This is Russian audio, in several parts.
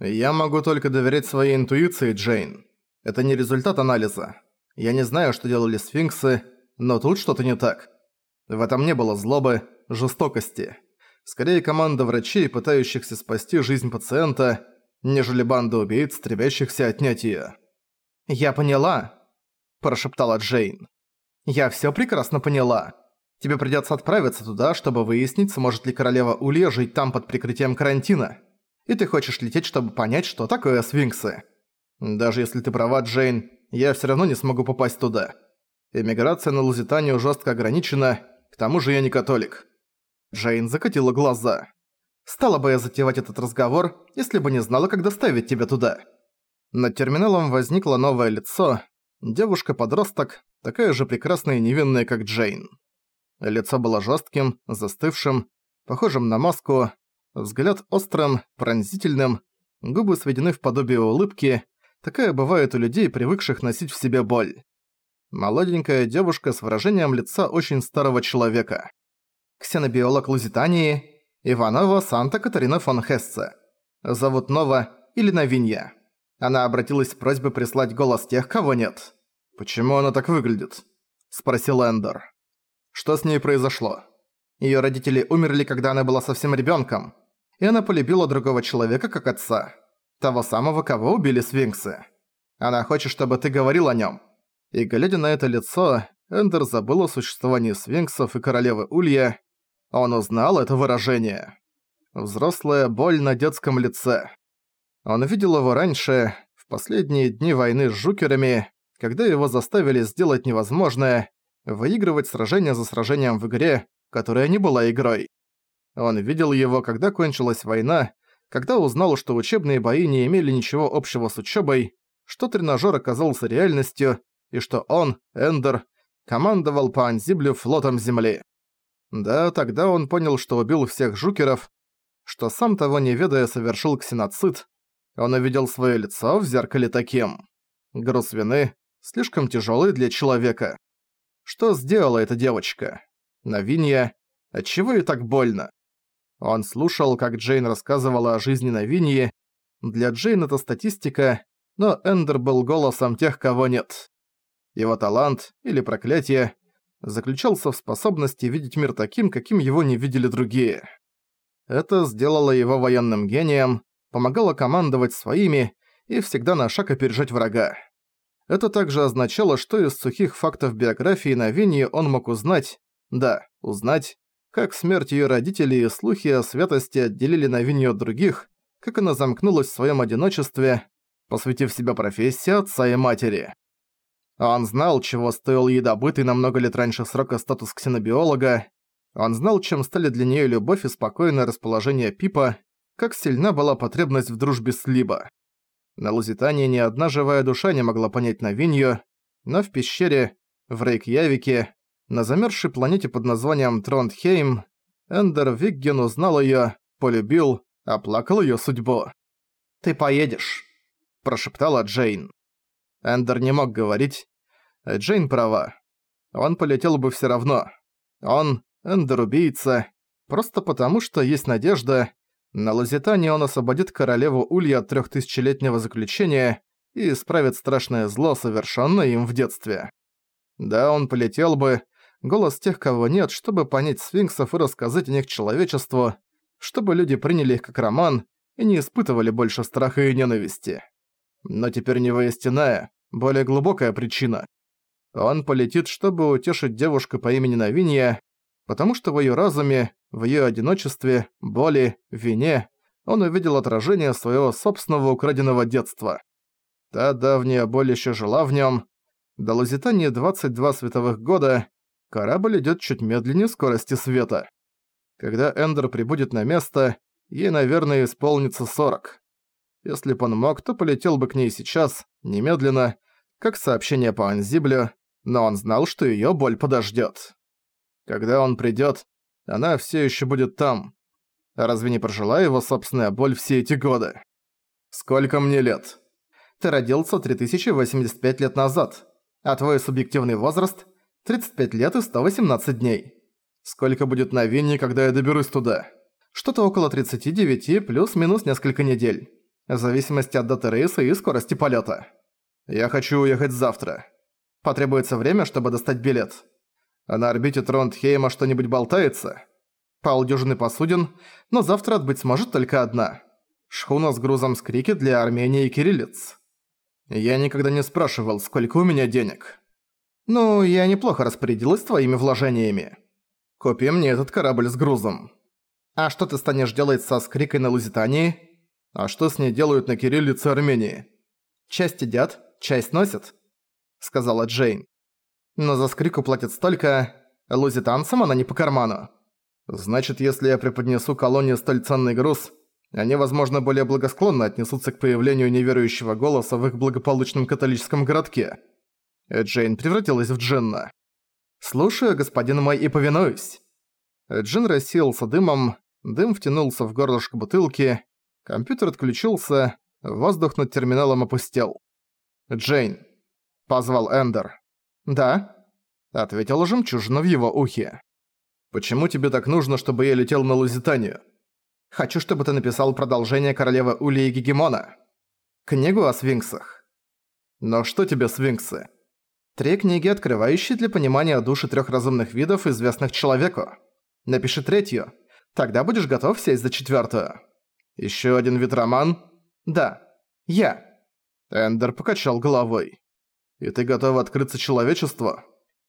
«Я могу только доверять своей интуиции, Джейн. Это не результат анализа. Я не знаю, что делали сфинксы, но тут что-то не так. В этом не было злобы, жестокости. Скорее команда врачей, пытающихся спасти жизнь пациента, нежели банда убийц, стремящихся отнять её. «Я поняла», – прошептала Джейн. «Я всё прекрасно поняла. Тебе придётся отправиться туда, чтобы выяснить, сможет ли королева Улья жить там под прикрытием карантина. И ты хочешь лететь, чтобы понять, что такое свинксы. Даже если ты права, Джейн, я всё равно не смогу попасть туда. Эмиграция на Лузитанию жестко ограничена, к тому же я не католик». Джейн закатила глаза. «Стала бы я затевать этот разговор, если бы не знала, как доставить тебя туда». Над терминалом возникло новое лицо. Девушка-подросток, такая же прекрасная и невинная, как Джейн. Лицо было жестким, застывшим, похожим на маску, взгляд острым, пронзительным, губы сведены в подобие улыбки, такая бывает у людей, привыкших носить в себе боль. Молоденькая девушка с выражением лица очень старого человека. Ксенобиолог Лузитании, Иванова Санта-Катарина фон Хессе. Зовут Нова или Новинья. Она обратилась с просьбой прислать голос тех, кого нет. «Почему она так выглядит?» – спросил Эндер. «Что с ней произошло?» Её родители умерли, когда она была совсем ребёнком, и она полюбила другого человека как отца. Того самого, кого убили свинксы. Она хочет, чтобы ты говорил о нём. И глядя на это лицо, Эндер забыл о существовании свинксов и королевы Улья. Он узнал это выражение. Взрослая боль на детском лице. Он видел его раньше, в последние дни войны с жукерами, когда его заставили сделать невозможное – выигрывать сражение за сражением в игре, которая не была игрой. Он видел его, когда кончилась война, когда узнал, что учебные бои не имели ничего общего с учебой, что тренажер оказался реальностью, и что он, Эндер, командовал по Анзиблю флотом Земли. Да, тогда он понял, что убил всех жукеров, что сам того не ведая совершил ксеноцид. Он увидел свое лицо в зеркале таким. Груз вины слишком тяжелый для человека. Что сделала эта девочка? Новинья. Отчего ей так больно? Он слушал, как Джейн рассказывала о жизни Новиньи. Для Джейн это статистика, но Эндер был голосом тех, кого нет. Его талант, или проклятие, заключался в способности видеть мир таким, каким его не видели другие. Это сделало его военным гением, помогало командовать своими и всегда на шаг опережать врага. Это также означало, что из сухих фактов биографии на Винни он мог узнать, да, узнать, как смерть ее родителей и слухи о святости отделили Навинью от других, как она замкнулась в своем одиночестве, посвятив себя профессии отца и матери. Он знал, чего стоил ей добытый на много лет раньше срока статус ксенобиолога. Он знал, чем стали для нее любовь и спокойное расположение Пипа, как сильна была потребность в дружбе с Либо. На Лузитании ни одна живая душа не могла понять Новинью, но в пещере, в Рейкьявике, на замерзшей планете под названием Трондхейм, Эндер Вигген узнал её, полюбил, оплакал её судьбу. «Ты поедешь», – прошептала Джейн. Эндер не мог говорить, Джейн права. Он полетел бы все равно. Он — Эндер-убийца. Просто потому, что есть надежда. На Лазитане он освободит королеву Улья от трехтысячелетнего заключения и исправит страшное зло, совершенное им в детстве. Да, он полетел бы, голос тех, кого нет, чтобы понять сфинксов и рассказать о них человечеству, чтобы люди приняли их как роман и не испытывали больше страха и ненависти. Но теперь не воистиная, более глубокая причина. Он полетит, чтобы утешить девушку по имени Новинья, потому что в её разуме, в её одиночестве, боли, вине он увидел отражение своего собственного украденного детства. Та давняя боль ещё жила в нём. До Лузитании 22 световых года, корабль идёт чуть медленнее скорости света. Когда Эндер прибудет на место, ей, наверное, исполнится 40. Если бы он мог, то полетел бы к ней сейчас, немедленно, как сообщение по Анзиблю, но он знал, что её боль подождёт. Когда он придёт, она всё ещё будет там. А разве не прожила его собственная боль все эти годы? Сколько мне лет? Ты родился 3085 лет назад, а твой субъективный возраст – 35 лет и 118 дней. Сколько будет на Винне, когда я доберусь туда? Что-то около 39 плюс-минус несколько недель. В зависимости от даты рейса и скорости полета. Я хочу уехать завтра. Потребуется время, чтобы достать билет. А на орбите Тронтхейма что-нибудь болтается? Полдюжины посудин, но завтра отбыть сможет только одна. Шхуна с грузом с крики для Армении и кириллиц. Я никогда не спрашивал, сколько у меня денег. Ну, я неплохо распорядилась твоими вложениями. Купи мне этот корабль с грузом. А что ты станешь делать со скрикой на Лузитании? А что с ней делают на кириллице Армении? Часть едят, часть носят, сказала Джейн. Но за скрику платят столько, лузитанцам она не по карману. Значит, если я преподнесу колонии столь ценный груз, они, возможно, более благосклонно отнесутся к появлению неверующего голоса в их благополучном католическом городке. Джейн превратилась в Джинна. «Слушаю, господин мой, и повинуюсь». Джин рассеялся дымом, дым втянулся в горлышко бутылки, Компьютер отключился, воздух над терминалом опустел. «Джейн», — позвал Эндер. «Да», — ответил жемчужина в его ухе. «Почему тебе так нужно, чтобы я летел на Лузитанию?» «Хочу, чтобы ты написал продолжение Королевы Ули и Гегемона. Книгу о свинксах». «Но что тебе свинксы?» «Три книги, открывающие для понимания души трех разумных видов, известных человеку. Напиши третью, тогда будешь готов сесть за четвертую. Еще один ветроман? Да. Я. Эндер покачал головой. И ты готова открыться человечеству?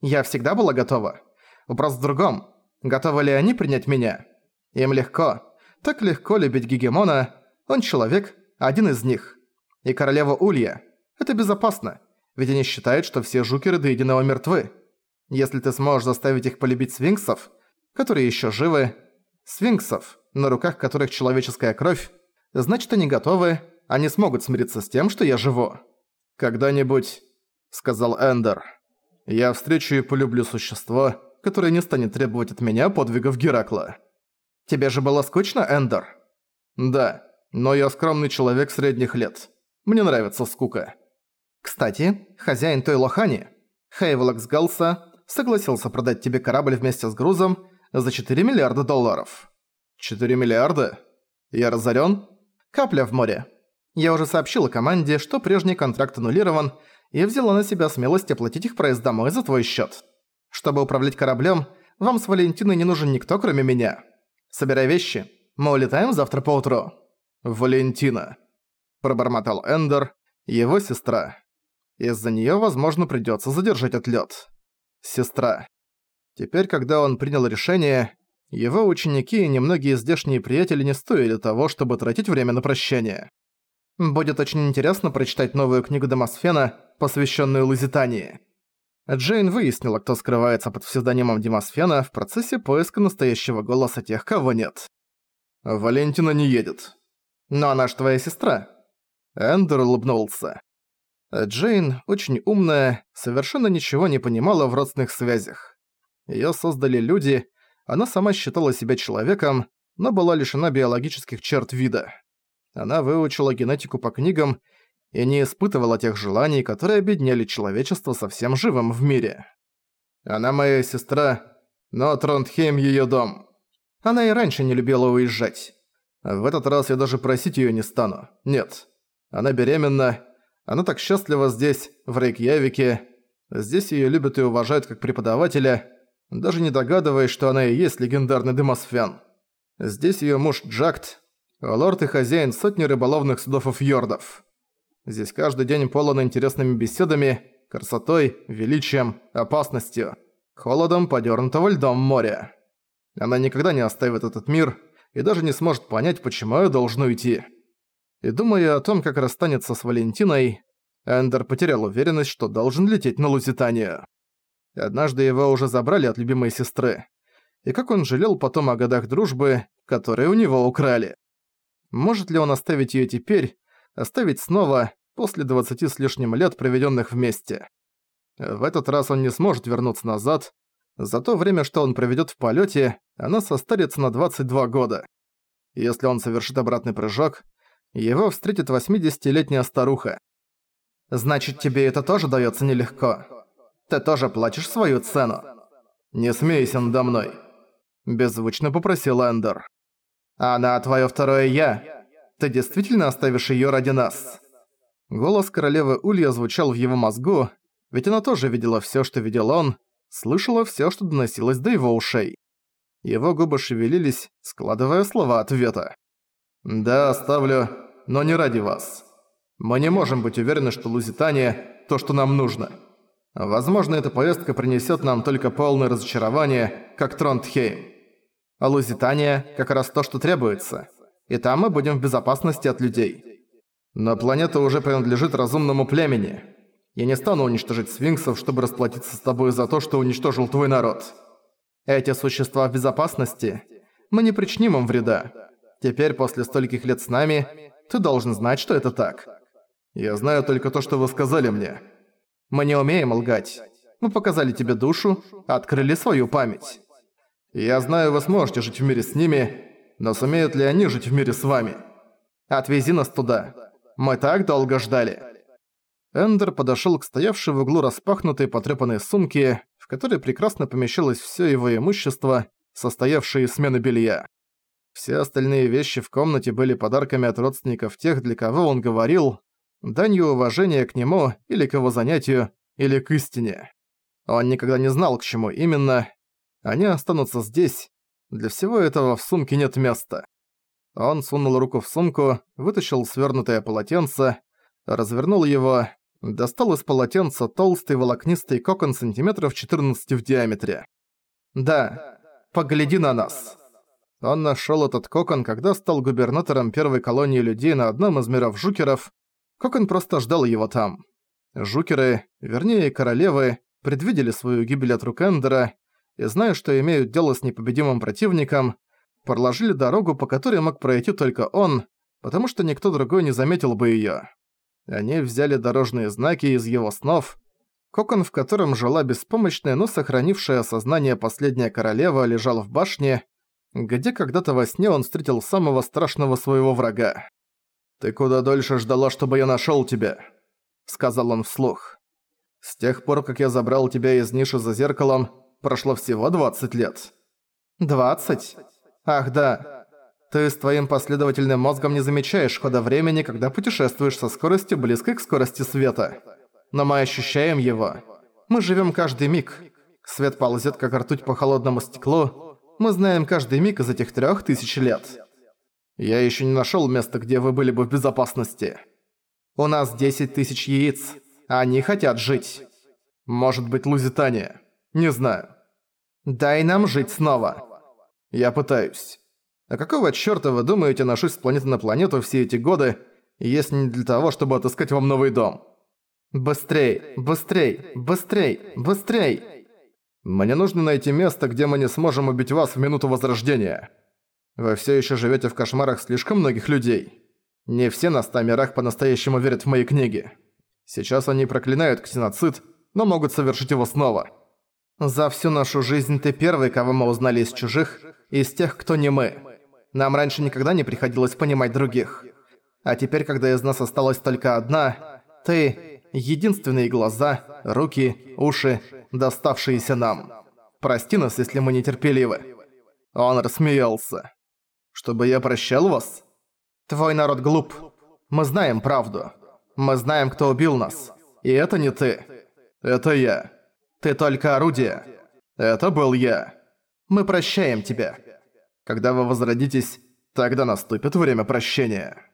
Я всегда была готова. Вопрос в другом. Готовы ли они принять меня? Им легко. Так легко любить Гегемона. Он человек, один из них. И королева Улья. Это безопасно. Ведь они считают, что все жукеры до единого мертвы. Если ты сможешь заставить их полюбить свинксов, которые еще живы, свинксов, на руках которых человеческая кровь, значит они готовы, они смогут смириться с тем, что я живу. «Когда-нибудь», — сказал Эндер, — «я встречу и полюблю существо, которое не станет требовать от меня подвигов Геракла». «Тебе же было скучно, Эндер?» «Да, но я скромный человек средних лет. Мне нравится скука». «Кстати, хозяин той лохани, Хейвелокс Галса, согласился продать тебе корабль вместе с грузом за 4 миллиарда долларов». 4 миллиарда? Я разорен? Капля в море. Я уже сообщила команде, что прежний контракт аннулирован, и взяла на себя смелость оплатить их проезд домой за твой счет. Чтобы управлять кораблем, вам с Валентиной не нужен никто, кроме меня. Собирай вещи. Мы улетаем завтра поутру. Валентина. Пробормотал Эндер, его сестра. Из-за нее, возможно, придется задержать отлет. Сестра. Теперь, когда он принял решение, его ученики и немногие здешние приятели не стоили того, чтобы тратить время на прощание. Будет очень интересно прочитать новую книгу Демосфена, посвященную Лузитании. Джейн выяснила, кто скрывается под псевдонимом Демосфена в процессе поиска настоящего голоса тех, кого нет. «Валентина не едет». «Но она ж твоя сестра». Эндер улыбнулся. Джейн, очень умная, совершенно ничего не понимала в родственных связях. Её создали люди, она сама считала себя человеком, но была лишена биологических черт вида. Она выучила генетику по книгам и не испытывала тех желаний, которые объединяли человечество со всем живым в мире. Она моя сестра, но Тронтхейм её дом. Она и раньше не любила уезжать. В этот раз я даже просить её не стану. Нет. Она беременна. Она так счастлива здесь, в Рейкьявике. Здесь её любят и уважают как преподавателя даже не догадываясь, что она и есть легендарный Демосфен. Здесь её муж Джакт, лорд и хозяин сотни рыболовных судов и фьордов. Здесь каждый день полон интересными беседами, красотой, величием, опасностью, холодом подёрнутого льдом моря. Она никогда не оставит этот мир и даже не сможет понять, почему я должен уйти. И думая о том, как расстанется с Валентиной, Эндер потерял уверенность, что должен лететь на Лузитанию. Однажды его уже забрали от любимой сестры. И как он жалел потом о годах дружбы, которые у него украли. Может ли он оставить её теперь, оставить снова, после двадцати с лишним лет, проведённых вместе? В этот раз он не сможет вернуться назад. За то время, что он проведёт в полёте, она состарится на 22 года. Если он совершит обратный прыжок, его встретит 80-летняя старуха. «Значит, тебе это тоже даётся нелегко?» Ты тоже платишь свою цену. Не смейся надо мной. Беззвучно попросил Эндер. Она твое второе «я». Ты действительно оставишь её ради нас?» Голос королевы Улья звучал в его мозгу, ведь она тоже видела всё, что видел он, слышала всё, что доносилось до его ушей. Его губы шевелились, складывая слова ответа. «Да, оставлю, но не ради вас. Мы не можем быть уверены, что Лузитания – то, что нам нужно. Возможно, эта поездка принесет нам только полное разочарование, как Тронтхейм. А Лузитания – как раз то, что требуется. И там мы будем в безопасности от людей. Но планета уже принадлежит разумному племени. Я не стану уничтожить свинксов, чтобы расплатиться с тобой за то, что уничтожил твой народ. Эти существа в безопасности. Мы не причиним им вреда. Теперь, после стольких лет с нами, ты должен знать, что это так. Я знаю только то, что вы сказали мне. Мы не умеем лгать. Мы показали тебе душу, открыли свою память. Я знаю, вы сможете жить в мире с ними, но сумеют ли они жить в мире с вами? Отвези нас туда. Мы так долго ждали. Эндер подошёл к стоявшей в углу распахнутой потрёпанной сумке, в которой прекрасно помещалось всё его имущество, состоявшее из смены белья. Все остальные вещи в комнате были подарками от родственников тех, для кого он говорил, данью уважения к нему или к его занятию, или к истине. Он никогда не знал, к чему именно. Они останутся здесь. Для всего этого в сумке нет места. Он сунул руку в сумку, вытащил свернутое полотенце, развернул его, достал из полотенца толстый волокнистый кокон сантиметров 14 в диаметре. «Да, погляди на нас». Он нашёл этот кокон, когда стал губернатором первой колонии людей на одном из миров жукеров. Кокон просто ждал его там. Жукеры, вернее королевы, предвидели свою гибель от рук Эндера и, зная, что имеют дело с непобедимым противником, проложили дорогу, по которой мог пройти только он, потому что никто другой не заметил бы её. Они взяли дорожные знаки из его снов. Кокон, в котором жила беспомощная, но сохранившая сознание последняя королева, лежал в башне, где когда-то во сне он встретил самого страшного своего врага. «Ты куда дольше ждала, чтобы я нашёл тебя», — сказал он вслух. «С тех пор, как я забрал тебя из ниши за зеркалом, прошло всего 20 лет». «Двадцать? Ах да. Ты с твоим последовательным мозгом не замечаешь хода времени, когда путешествуешь со скоростью близкой к скорости света. Но мы ощущаем его. Мы живём каждый миг. Свет ползет, как ртуть по холодному стеклу, мы знаем каждый миг из этих трех тысяч лет. Я еще не нашел места, где вы были бы в безопасности. У нас 10 тысяч яиц, они хотят жить. Может быть, Лузитания. Не знаю. Дай нам жить снова. Я пытаюсь. А какого чёрта вы думаете, ношусь с планеты на планету все эти годы, если не для того, чтобы отыскать вам новый дом? Быстрей, быстрей, быстрей, быстрей! Мне нужно найти место, где мы не сможем убить вас в минуту возрождения. Вы все еще живете в кошмарах слишком многих людей. Не все на ста мирах по-настоящему верят в мои книги. Сейчас они проклинают ксеноцид, но могут совершить его снова. За всю нашу жизнь ты первый, кого мы узнали из чужих, из тех, кто не мы. Нам раньше никогда не приходилось понимать других. А теперь, когда из нас осталась только одна, ты — единственные глаза, руки, уши доставшиеся нам. Прости нас, если мы нетерпеливы». Он рассмеялся. «Чтобы я прощал вас?» «Твой народ глуп. Мы знаем правду. Мы знаем, кто убил нас. И это не ты. Это я. Ты только орудие. Это был я. Мы прощаем тебя. Когда вы возродитесь, тогда наступит время прощения».